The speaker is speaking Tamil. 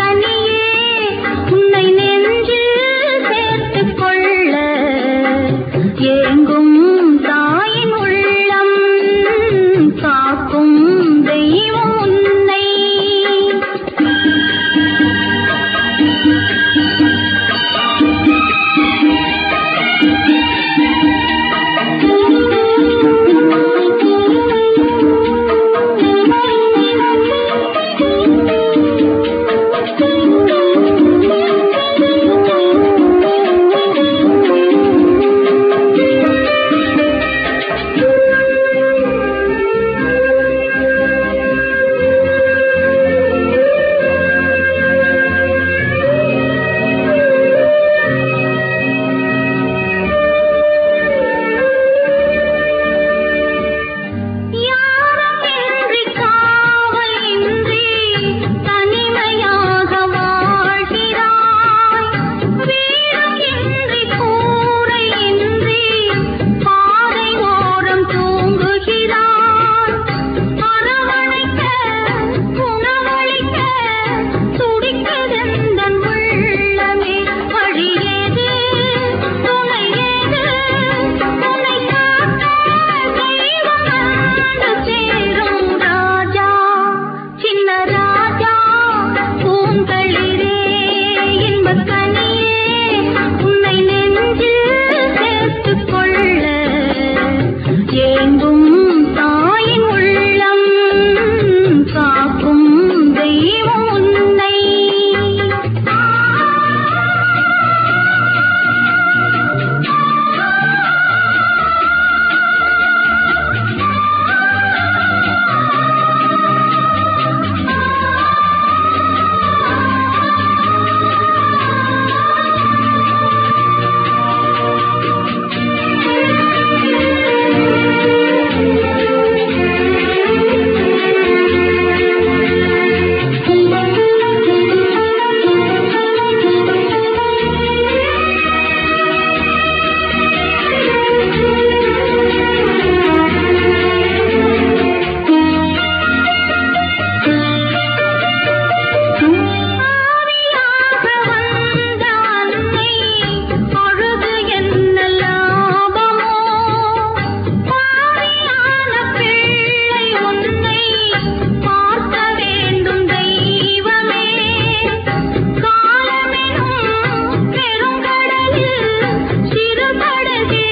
ಕನಿ சிறுபடகே